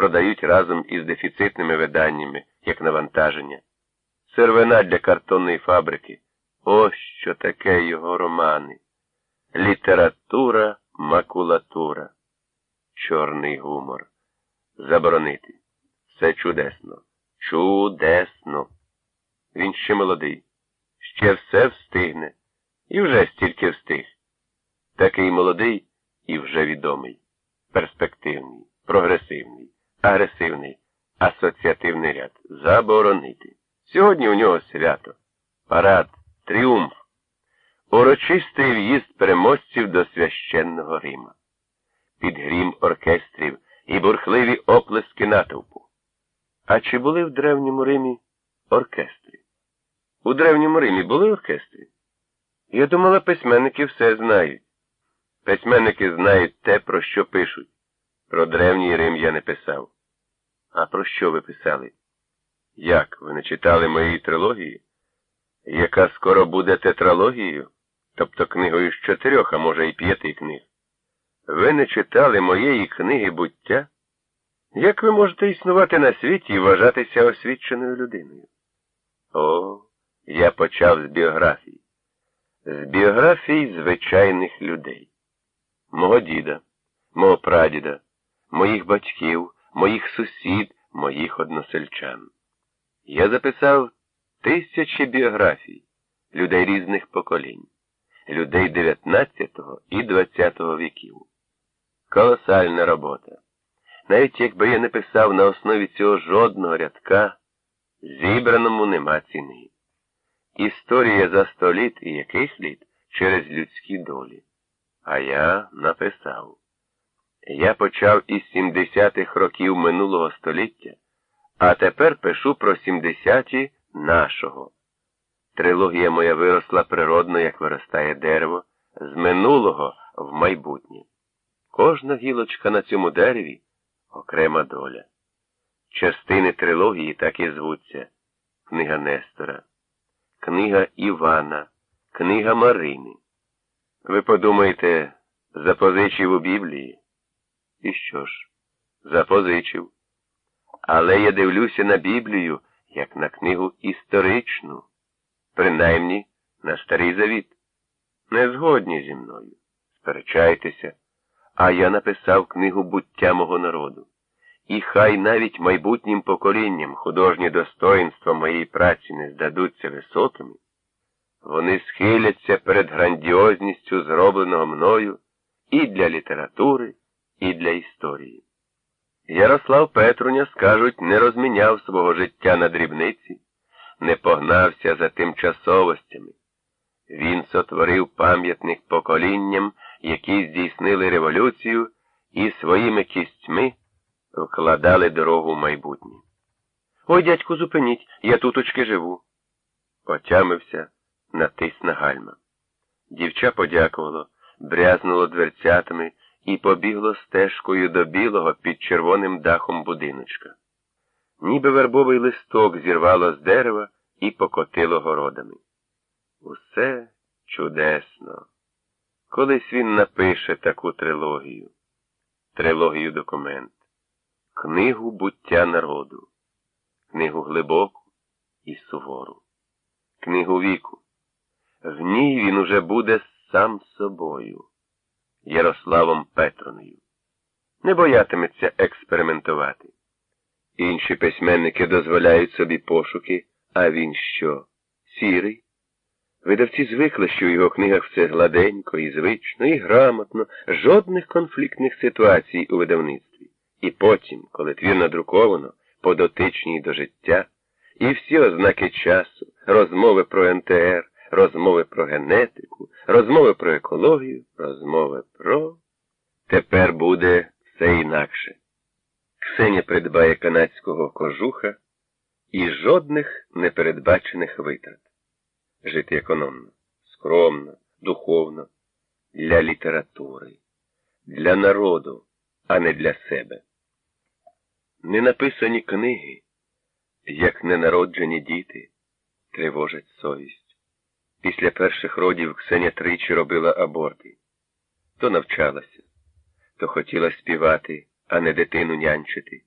продають разом із дефіцитними виданнями, як навантаження. Сервина для картонної фабрики. Ось що таке його романи. Література, макулатура. Чорний гумор. Заборонити. Все чудесно. Чудесно. Він ще молодий, ще все встигне. І вже стільки встиг. Такий молодий і вже відомий, перспективний, прогресивний, агресивний, асоціативний ряд. Заборонити. Сьогодні у нього свято, парад, тріумф, урочистий в'їзд переможців до священного Рима, під грім оркестрів і бурхливі оплески натовпу. А чи були в Древньому Римі оркестри? У Древньому Римі були оркестри? Я думала, письменники все знають. Письменники знають те, про що пишуть. Про Древній Рим я не писав. А про що ви писали? Як, ви не читали моєї трилогії? Яка скоро буде тетралогією, тобто книгою з чотирьох, а може і п'яти книг. Ви не читали моєї книги буття? Як ви можете існувати на світі і вважатися освіченою людиною? О, я почав з біографії. З біографій звичайних людей. Мого діда, мого прадіда, моїх батьків, моїх сусід, моїх односельчан. Я записав тисячі біографій людей різних поколінь, людей 19 і 20 віків. Колосальна робота. Навіть якби я не писав на основі цього жодного рядка, зібраному нема ціни. Історія за сто літ і яких літ через людські долі. А я написав. Я почав із 70-х років минулого століття, а тепер пишу про 70-ті нашого. Трилогія моя виросла природно, як виростає дерево, з минулого в майбутнє. Кожна гілочка на цьому дереві окрема доля. Частини трилогії так і звуться книга Нестора, книга Івана, книга Марини. Ви подумаєте, запозичив у Біблії? І що ж, запозичив. Але я дивлюся на Біблію як на книгу історичну, принаймні на старий завіт. Не згодні зі мною. Сперечайтеся, а я написав книгу буття мого народу. І хай навіть майбутнім поколінням художні достоїнства моєї праці не здадуться високими, вони схиляться перед грандіозністю зробленого мною і для літератури, і для історії. Ярослав Петруня, скажуть, не розміняв свого життя на дрібниці, не погнався за тимчасовостями. Він сотворив пам'ятник поколінням, які здійснили революцію і своїми кістьми вкладали дорогу в майбутнє. Ой, дядьку, зупиніть, я туточки живу. Отямився, натис на гальма. Дівча подякувало, брязнуло дверцятами і побігло стежкою до білого під червоним дахом будиночка. Ніби вербовий листок зірвало з дерева і покотило городами. Усе чудесно. Колись він напише таку трилогію, трилогію документ, книгу буття народу, книгу глибоку і сувору, книгу віку. В ній він уже буде сам собою. Ярославом Петроною. Не боятиметься експериментувати. Інші письменники дозволяють собі пошуки, а він що? Сірий? Видавці звикли, що в його книгах все гладенько і звично, і грамотно, жодних конфліктних ситуацій у видавництві. І потім, коли твір надруковано, подотичній до життя, і всі ознаки часу, розмови про НТР, розмови про генетику, розмови про екологію, розмови про. Тепер буде все інакше. Ксеня придбає канадського кожуха і жодних непередбачених витрат. Жити економно, скромно, духовно, для літератури, для народу, а не для себе. Ненаписані книги, як ненароджені діти, тривожать совість. Після перших родів Ксеня тричі робила аборти. То навчалася, то хотіла співати, а не дитину нянчити.